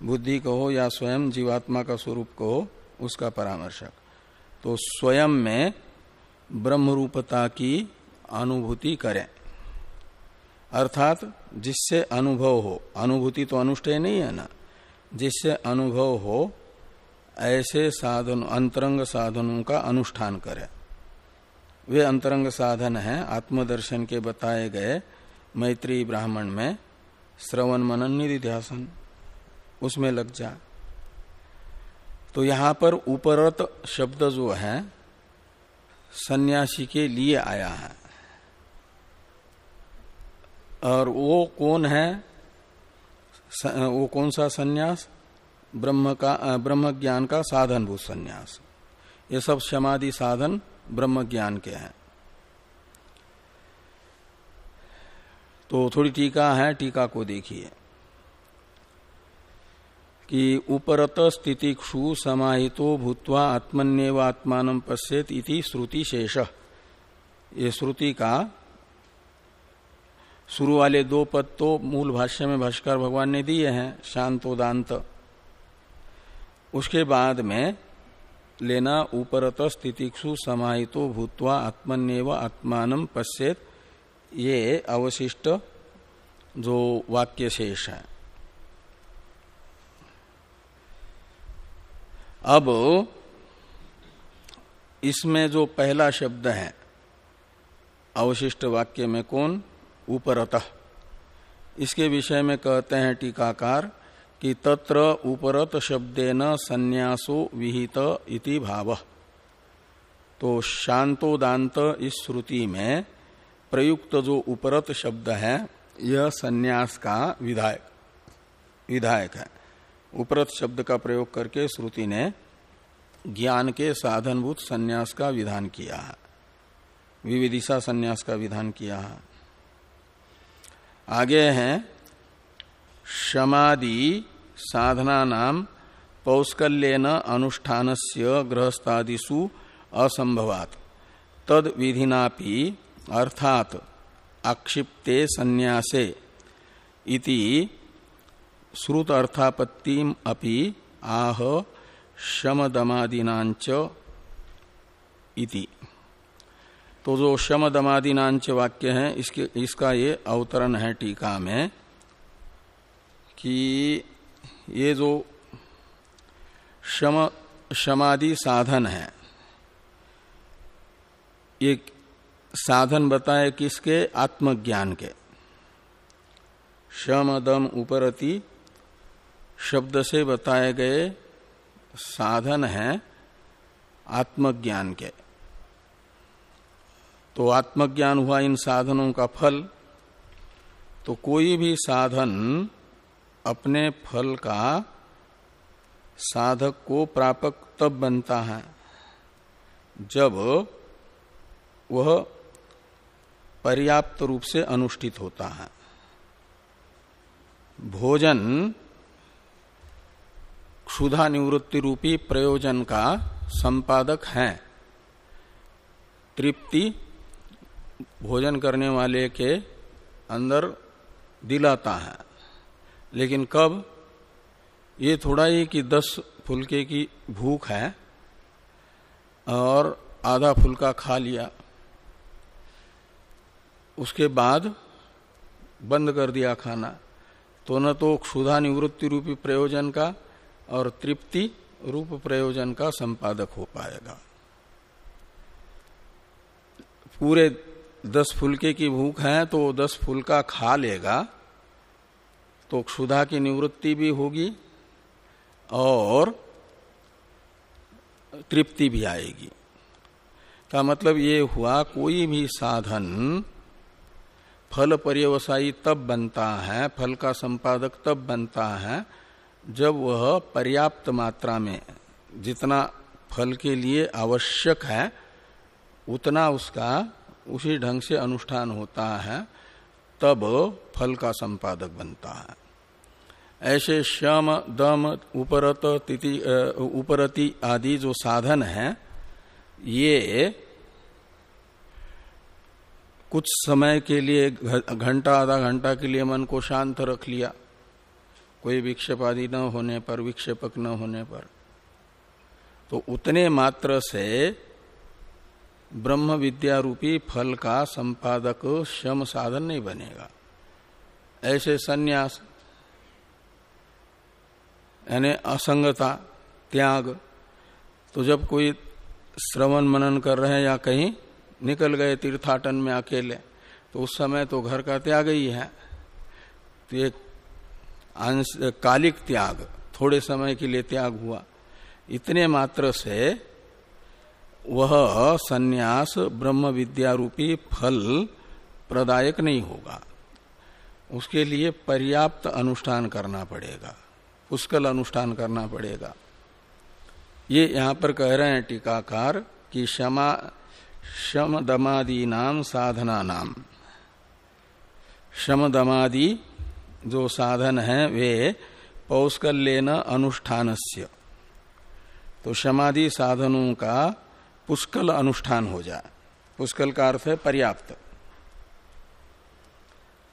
बुद्धि कहो या स्वयं जीवात्मा का स्वरूप कहो उसका परामर्शक। तो स्वयं में ब्रह्म रूपता की अनुभूति करें। अर्थात जिससे अनुभव हो अनुभूति तो अनुष्ठेय नहीं है ना? जिससे अनुभव हो ऐसे साधन, अंतरंग साधनों का अनुष्ठान करें। वे अंतरंग साधन है, आत्मदर्शन के बताए गए मैत्री ब्राह्मण में, श्रवण मनन निधिध्यासन उसमें लग जा। तो यहाँ पर उपरत शब्द जो है, सन्यासी के लिए आया है। और वो कौन है? वो कौन सा सन्यास? ब्रह्म का ब्रह्म ज्ञान का साधन भूत संन्यास। ये सब समाधि साधन ब्रह्म ज्ञान के हैं। तो थोड़ी टीका है, टीका को देखिए। कि उपरत स्थितिक्षु समाहितो भूतवा आत्मन्यव आत्मान पश्येत इति श्रुति शेष ये श्रुति का शुरू वाले दो पद तो मूल भाष्य में भाष्कर भगवान ने दिए हैं शांतोदांत उसके बाद में लेना उपरत स्थितिक्षु समाहितो भूतवा आत्मन्यव आत्मान पश्येत। ये अवशिष्ट जो वाक्य शेष है। अब इसमें जो पहला शब्द है, अवशिष्ट वाक्य में कौन? उपरत। इसके विषय में कहते हैं टीकाकार कि तत्र उपरत शब्देन संन्यासो विहित इति भाव। तो शांतोदांत इस श्रुति में प्रयुक्त जो उपरत शब्द है, यह संन्यास का विधायक विधायक है। उपरत शब्द का प्रयोग करके श्रुति ने ज्ञान के साधनभूत संन्यास का विधान किया है। विविदिशा संन्यास का विधान किया है। आगे हैं समाधि साधना नाम पौष्कल्यन अनुष्ठान से गृहस्थादिशु असंभवात तद विधिनापि अर्थात आक्षिप्ते संन्यासे इति श्रुत अर्थापत्ति अपि आह शमदमादिनाच इति। तो जो शमदमादिनाच वाक्य है, इसके, इसका ये अवतरण है टीका में। कि ये जो शम, शमादि साधन है, ये साधन बताए किसके? आत्मज्ञान के। शम दम उपरति शब्द से बताए गए साधन है आत्मज्ञान के। तो आत्मज्ञान हुआ इन साधनों का फल। तो कोई भी साधन अपने फल का साधक को प्रापक तब बनता है, जब वह पर्याप्त रूप से अनुष्ठित होता है। भोजन क्षुधा निवृत्ति रूपी प्रयोजन का संपादक है। तृप्ति भोजन करने वाले के अंदर दिलाता है। लेकिन कब? ये थोड़ा ही कि दस फुलके की भूख है और आधा फुलका खा लिया। उसके बाद बंद कर दिया खाना। तो न तो क्षुधा निवृत्ति रूपी प्रयोजन का और तृप्ति रूप प्रयोजन का संपादक हो पाएगा। पूरे दस फुलके की भूख है तो दस फुलका खा लेगा। तो क्षुधा की निवृत्ति भी होगी और तृप्ति भी आएगी। का मतलब ये हुआ, कोई भी साधन फल पर्यवसायी तब बनता है, फल का संपादक तब बनता है, जब वह पर्याप्त मात्रा में जितना फल के लिए आवश्यक है, उतना उसका उसी ढंग से अनुष्ठान होता है। तब फल का संपादक बनता है। ऐसे श्याम, दम, उपरत तिथि उपरति आदि जो साधन है, ये कुछ समय के लिए घंटा, आधा घंटा के लिए मन को शांत रख लिया। कोई विक्षेप आदि न होने पर, विक्षेपक न होने पर। तो उतने मात्र से ब्रह्म विद्या रूपी फल का संपादक श्रम साधन नहीं बनेगा। ऐसे सन्यास, यानी असंगता, त्याग तो जब कोई श्रवण मनन कर रहे हैं या कहीं निकल गए तीर्थाटन में अकेले तो उस समय तो घर का त्याग ही है। तो एक कालिक त्याग, थोड़े समय के लिए त्याग हुआ। इतने मात्र से वह सन्यास ब्रह्म विद्या रूपी फल प्रदायक नहीं होगा। उसके लिए पर्याप्त अनुष्ठान करना पड़ेगा। पुष्कल अनुष्ठान करना पड़ेगा। ये यहाँ पर कह रहे हैं टीकाकार कि क्षमा शम दमादि नाम साधना नाम शम दमादि जो साधन है, वे पौष्कल्यन अनुष्ठानस्य। तो समाधि साधनों का पुष्कल अनुष्ठान हो जाए। पुष्कल का अर्थ है पर्याप्त।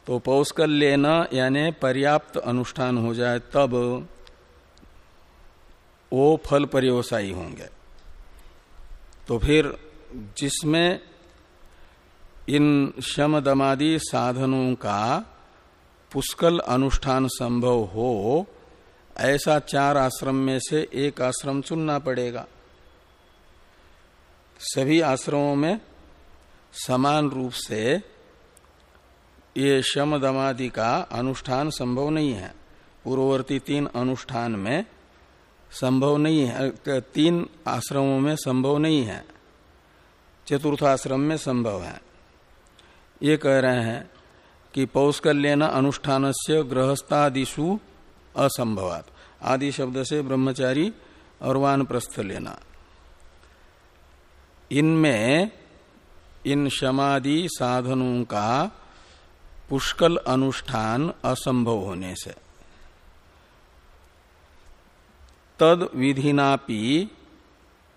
तो पौष्कल लेना यानी पर्याप्त अनुष्ठान हो जाए तब वो फल पर्यवसायी होंगे। तो फिर जिसमें इन शम दमादि साधनों का पुष्कल अनुष्ठान संभव हो, ऐसा चार आश्रम में से एक आश्रम चुनना पड़ेगा। सभी आश्रमों में समान रूप से ये शम दमादि का अनुष्ठान संभव नहीं है। पूर्ववर्ती तीन अनुष्ठान में संभव नहीं है तीन आश्रमों में संभव नहीं है। चतुर्थ आश्रम में संभव है। ये कह रहे हैं कि पौष्कल्यन अनुष्ठान से गृहस्थादिशु असंभवात। आदि शब्द से ब्रह्मचारी और वान प्रस्थ लेना इनमें इन समाधि साधनों का पुष्कल अनुष्ठान असंभव होने से। तद विधिनापि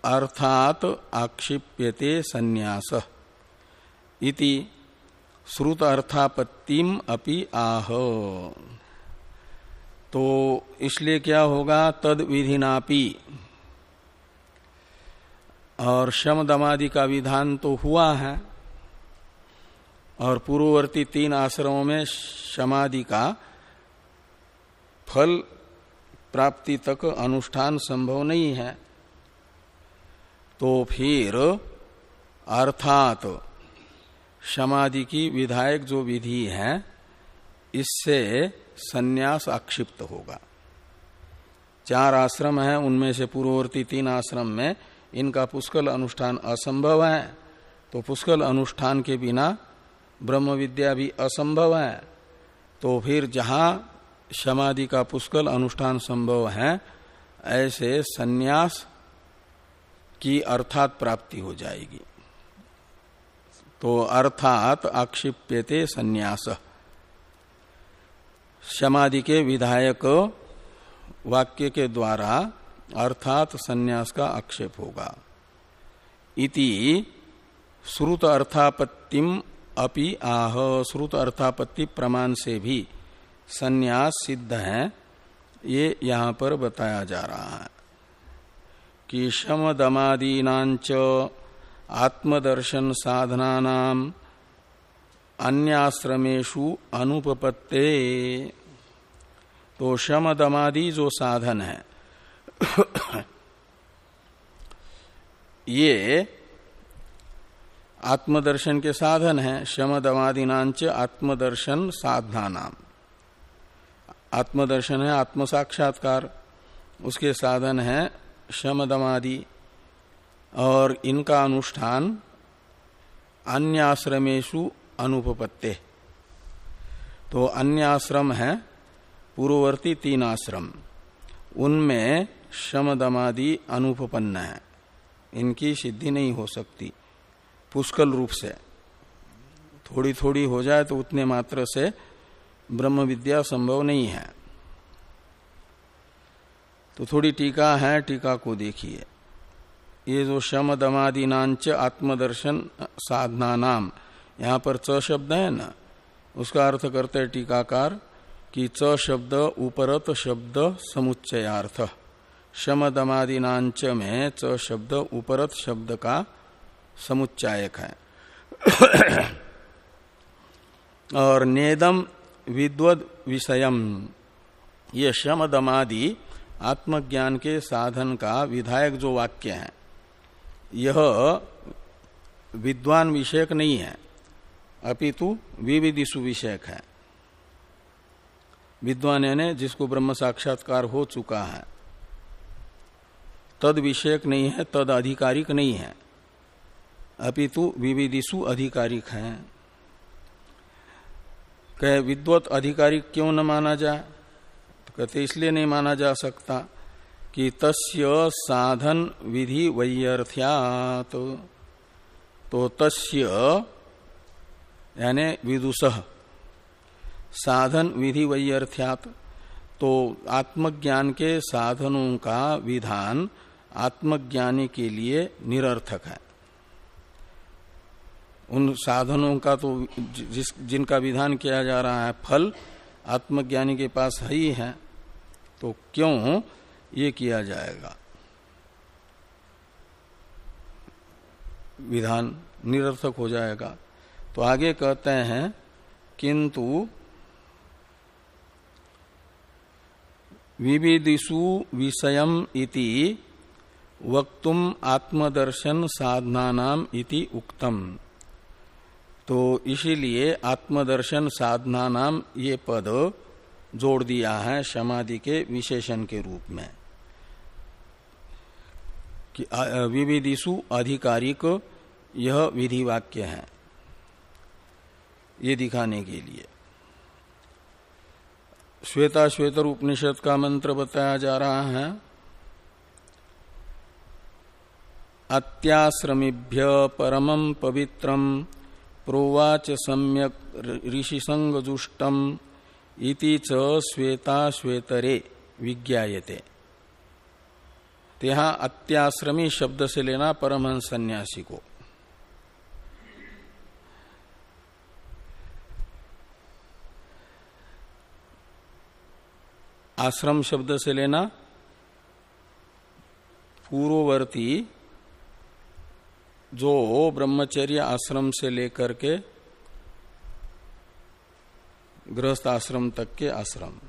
अर्थात आक्षिप्यते संन्यास इति श्रुत अर्थापत्तिम अपि आह। तो इसलिए क्या होगा? तद विधिनापि और शम दमादि का विधान तो हुआ है। और पूर्ववर्ती तीन आश्रमों में समाधि का फल प्राप्ति तक अनुष्ठान संभव नहीं है। तो फिर अर्थात समाधि की विधायक जो विधि है, इससे सन्यास आक्षिप्त होगा। चार आश्रम है, उनमें से पूर्ववर्ती तीन आश्रम में इनका पुष्कल अनुष्ठान असंभव है। तो पुष्कल अनुष्ठान के बिना ब्रह्म विद्या भी असंभव है। तो फिर जहाँ समाधि का पुष्कल अनुष्ठान संभव है, ऐसे सन्यास की अर्थात प्राप्ति हो जाएगी। तो अर्थात आक्षिप्यते संन्यास। समाधि के विधायक वाक्य के द्वारा अर्थात संन्यास का आक्षेप होगा। इति श्रुत अर्थापत्तिम अपि आह। श्रुत अर्थापत्ति प्रमाण से भी संन्यास सिद्ध है। ये यहाँ पर बताया जा रहा है कि शम दमादीनाच आत्मदर्शन साधना अन्याश्रमेशु अनुपपत्ते। तो शम दमादि जो साधन है ये आत्मदर्शन के साधन है शम दमादिनाच आत्मदर्शन साधना नाम आत्मदर्शन है आत्म साक्षात्कार उसके साधन है शम दमादि और इनका अनुष्ठान अन्य आश्रमेशु अनुपत्ते तो अन्य आश्रम है पूर्ववर्ती तीन आश्रम। उनमें शम दमादि अनुपन्न है। इनकी सिद्धि नहीं हो सकती। पुष्कल रूप से। थोड़ी थोड़ी हो जाए तो उतने मात्र से ब्रह्म विद्या संभव नहीं है। तो थोड़ी टीका है, टीका को देखिए। ये जो शम दमादिनाच आत्मदर्शन साधना नाम यहाँ पर च शब्द है ना? उसका अर्थ करते टीकाकार कि च शब्द, उपरत शब्द, समुच्चयार्थ। शम दमादिनाच में च शब्द उपरत शब्द का समुच्चायक है। और नेदम विद्वद विषयम, ये शम दमादि आत्मज्ञान के साधन का विधायक जो वाक्य है, यह विद्वान विषयक नहीं है, अपितु विविदिशु विषयक है। विद्वान यानी जिसको ब्रह्म साक्षात्कार हो चुका है। तद विषयक नहीं है, तद आधिकारिक नहीं है। अपितु विविदिशु अधिकारिक है। कहे, विद्वत अधिकारिक क्यों न माना जाए तो कहते, इसलिए नहीं माना जा सकता कि तस्य साधन विधि वैयर्थ्यात। तो तस्य, यानी विदुष, साधन विधि वैयर्थ्यात। तो आत्मज्ञान के साधनों का विधान आत्मज्ञानी के लिए निरर्थक है। उन साधनों का तो जिस, जिनका विधान किया जा रहा है, फल आत्मज्ञानी के पास है ही है तो क्यों ये किया जाएगा? विधान निरर्थक हो जाएगा। तो आगे कहते हैं, किंतु विविदिशु विषयम इति वक्तुम आत्मदर्शन साधना नाम इति उक्तम। तो इसीलिए आत्मदर्शन साधना नाम ये पद जोड़ दिया है समाधि के विशेषण के रूप में। कि विविदिशु आधिकारिक यह विधि वाक्य है ये दिखाने के लिए। श्वेता श्वेतर उपनिषद का मंत्र बताया जा रहा है। अत्याश्रमीभ्य परमं पवित्रम प्रोवाच सम्यक ऋषिसंगजुष्टम इति च श्वेता श्वेतरे विज्ञायते। तो यहाँ अत्याश्रमी शब्द से लेना परमहंस सन्यासी को। आश्रम शब्द से लेना पूर्ववर्ती जो ब्रह्मचर्य आश्रम से लेकर के गृहस्थ आश्रम तक के आश्रम।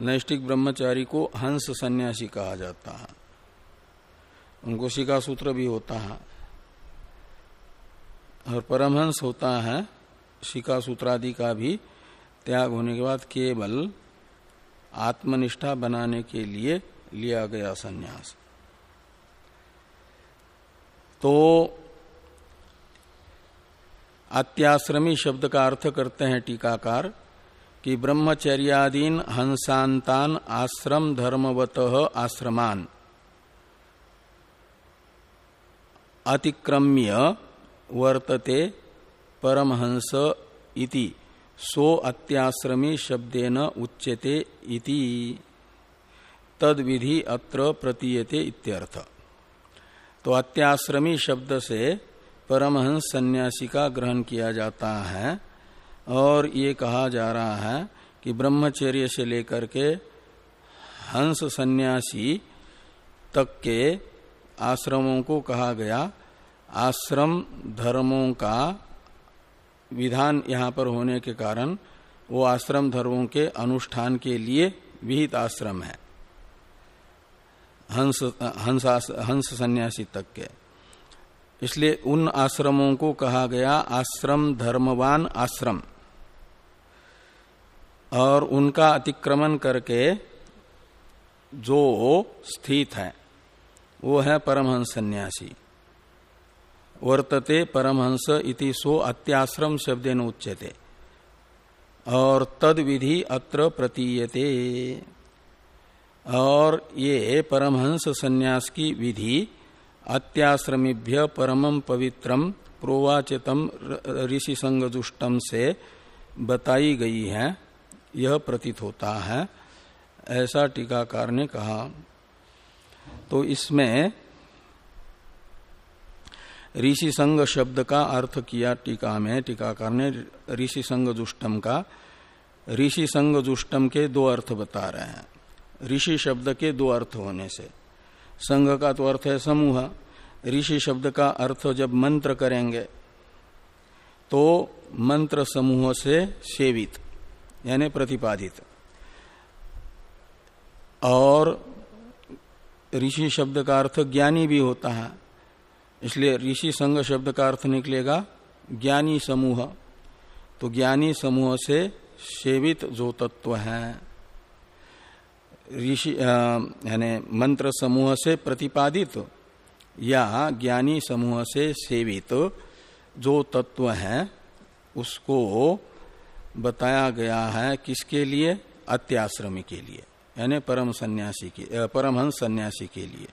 नैष्टिक ब्रह्मचारी को हंस सन्यासी कहा जाता है। उनको शिका सूत्र भी होता है। और परमहंस होता है शिका सूत्रादि का भी त्याग होने के बाद केवल आत्मनिष्ठा बनाने के लिए लिया गया संन्यास। तो अत्याश्रमी शब्द का अर्थ करते हैं टीकाकार कि ब्रह्मचर्यादीन हंसांतान आश्रम धर्मवत आश्रमान। अतिक्रम्य वर्तते परमहंस इति, सो अत्याश्रमी शब्देन उच्यते इति तद विधि अत्र प्रतीयते इत्यर्थ। तो अत्याश्रमी शब्द से परमहंस सन्यासी का ग्रहण किया जाता है और ये कहा जा रहा है कि ब्रह्मचर्य से लेकर के हंस सन्यासी तक के आश्रमों को कहा गया। आश्रम धर्मों का विधान यहाँ पर होने के कारण वो आश्रम धर्मों के अनुष्ठान के लिए विहित आश्रम है। हंस हंस हंस सन्यासी तक के। इसलिए उन आश्रमों को कहा गया आश्रम धर्मवान आश्रम। और उनका अतिक्रमण करके जो स्थित है, वो है परमहंस सन्यासी। वर्तते परमहंस इति सो अत्याश्रम शब्देन उच्यते। और तद विधि अत्र प्रतीयते। और ये परमहंस संन्यास की विधि, अत्याश्रमीभ्य परमम पवित्रम प्रोवाचितम ऋषि संगजुष्टम से बताई गई है, यह प्रतीत होता है, ऐसा टीकाकार ने कहा। तो इसमें ऋषि संग शब्द का अर्थ किया टीका में, टीकाकार ने ऋषि संग जुष्टम का ऋषि संग जुष्टम के दो अर्थ बता रहे हैं। ऋषि शब्द के दो अर्थ होने से। संघ का तो अर्थ है समूह। ऋषि शब्द का अर्थ जब मंत्र करेंगे तो मंत्र समूह से सेवित, यानी प्रतिपादित। और ऋषि शब्द का अर्थ ज्ञानी भी होता है, इसलिए ऋषि संघ शब्द का अर्थ निकलेगा ज्ञानी समूह। तो ज्ञानी समूह से सेवित जो तत्व है। ऋषि यानी मंत्र समूह से प्रतिपादित या ज्ञानी समूह से सेवित जो तत्व है, उसको बताया गया है किसके लिए? अत्याश्रमी के लिए, यानी परम सन्यासी के परमहंस सन्यासी के लिए।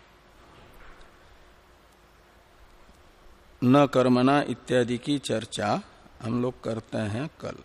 न कर्मणा इत्यादि की चर्चा हम लोग करते हैं कल।